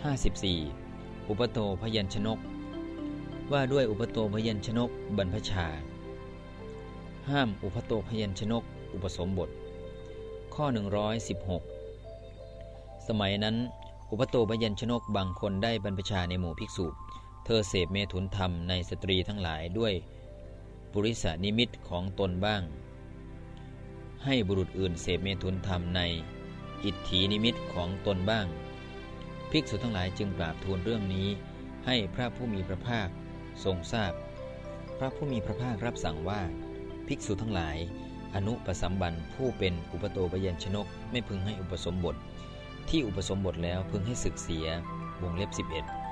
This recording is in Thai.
54. อุปโตพยัญชนก ว่าด้วยอุปโตพยัญชนกบรรพชา ห้ามอุปโตพยัญชนก อุปสมบท ข้อ 116 สมัยนั้น อุปโตพยัญชนกบางคนได้บรรพชาในหมู่ภิกษุ เธอเสพเมถุนธรรมในสตรีทั้งหลายด้วยปุริสนิมิตของตนบ้าง ให้บุรุษอื่นเสพเมถุนธรรมในอิทธินิมิตของตนบ้าง ภิกษุทั้งหลายจึงกราบทูลเรื่องนี้ ให้พระผู้มีพระภาคทรงทราบพระผู้มีพระภาครับสั่งว่า ภิกษุทั้งหลาย อนุปสัมบันผู้เป็นอุปโตปยัญชนก ไม่พึงให้อุปสมบท ที่อุปสมบทแล้วพึงให้ศึกเสียวงเล็บ 11